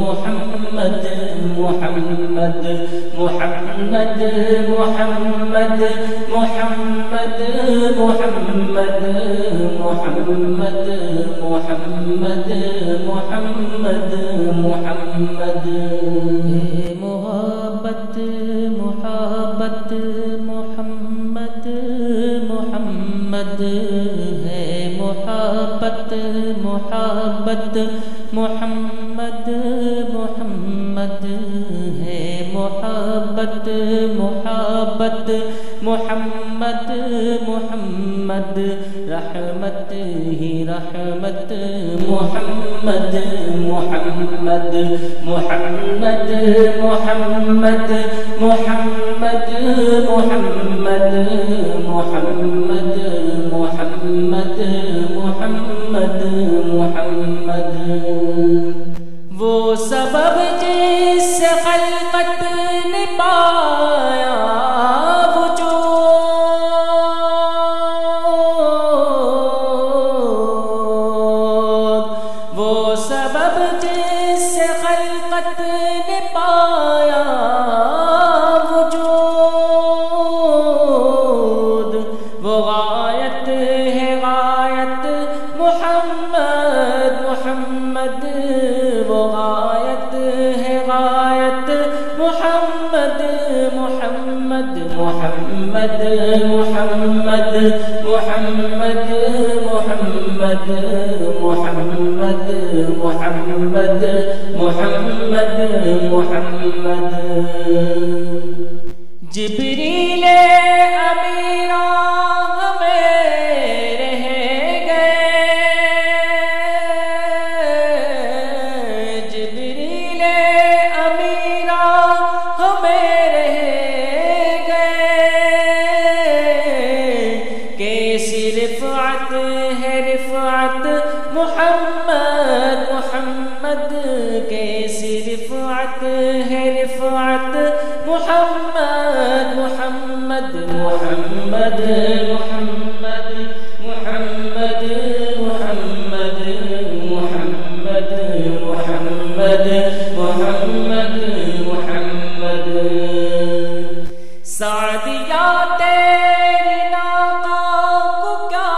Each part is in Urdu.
محمد محمد محمد محمد محمد محمد محمد محمد محمد محمد. محبت محبت، محمد محمد ہے محبت محبت، محمد محبت محبت، محمد محمد، رحمت ہی رحمت، محمد محمد محمد محمد محمد محمد محمد محمد محمد محمد محمد محمد محمد محمد جبریل محمد محمد محمد. سعدیا تیری ناکا کو کیا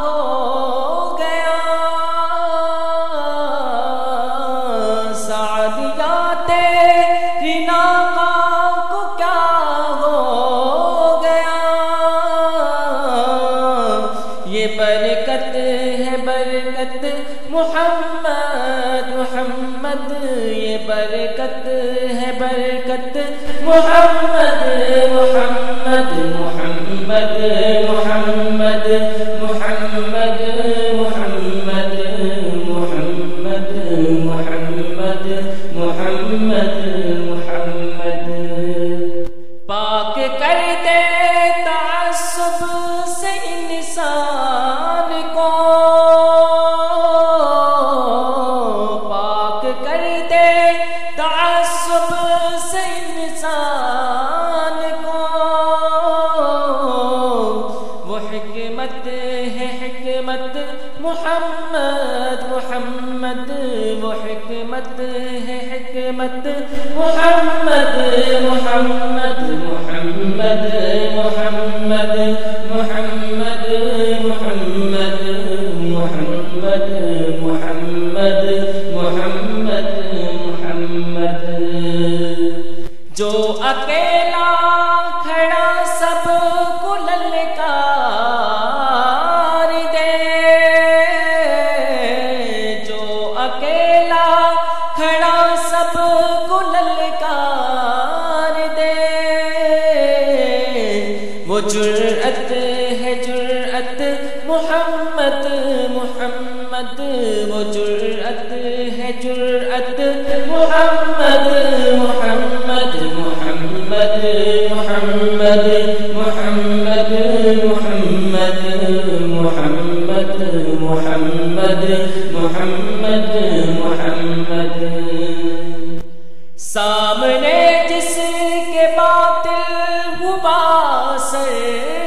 ہو گیا؟ سعدیا تیری ناکا پاک محمد محمد محمد محمد محمد، وہ جرأت ہے جرأت۔ محمد محمد محمد محمد محمد محمد محمد محمد محمد محمد۔ سامنے جس کے باطل ہوا سر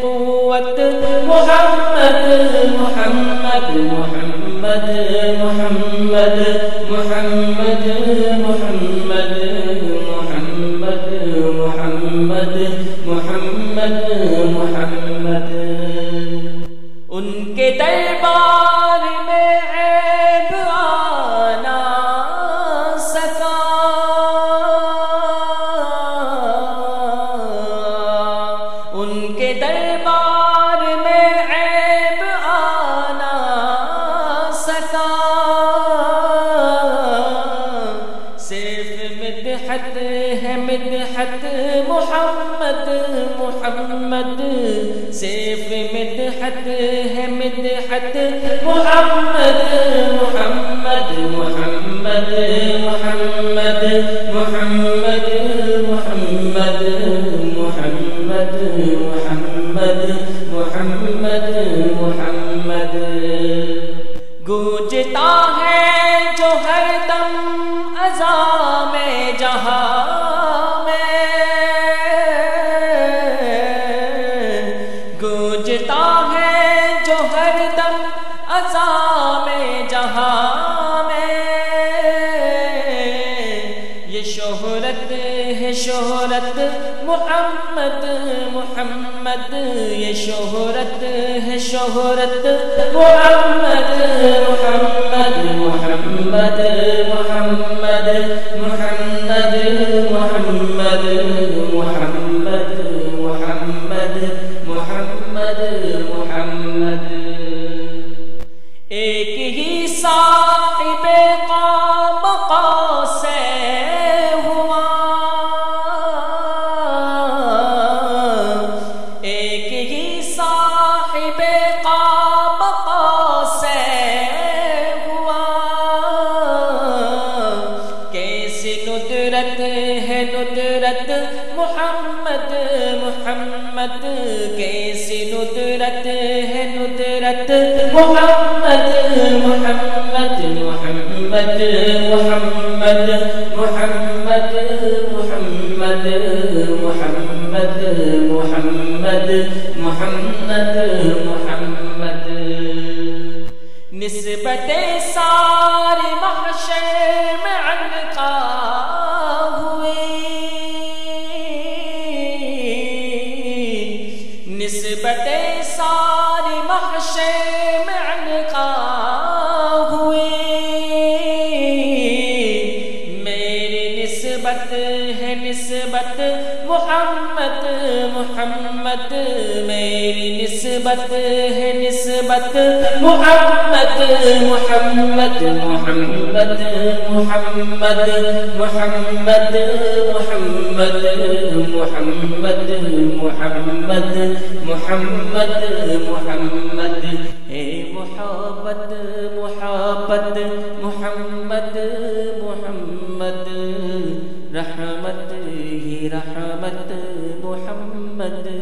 قوت محمد محمد محمد محمد محمد محمد محمد محمد محمد محمد. ان کے دربار گونجتا ہے شہرت ہے شہرت محمد محمد، یہ شہرت ہے شہرت محمد محمد محمد محمد محمد محمد محمد محمد محمد، کیسی ندرت ہے ندرت؟ محمد محمد محمد محمد محمد محمد محمد محمد محمد محمد۔ نسبت ساری محشر میں ساری محشے میں نسبت ہے نسبت محمد محمد محمد محمد محمد محمد محمد محمد محمد محمد۔ اے محبت محبت، محمد محمد۔ رحمت ہی رحمت محمد محمد۔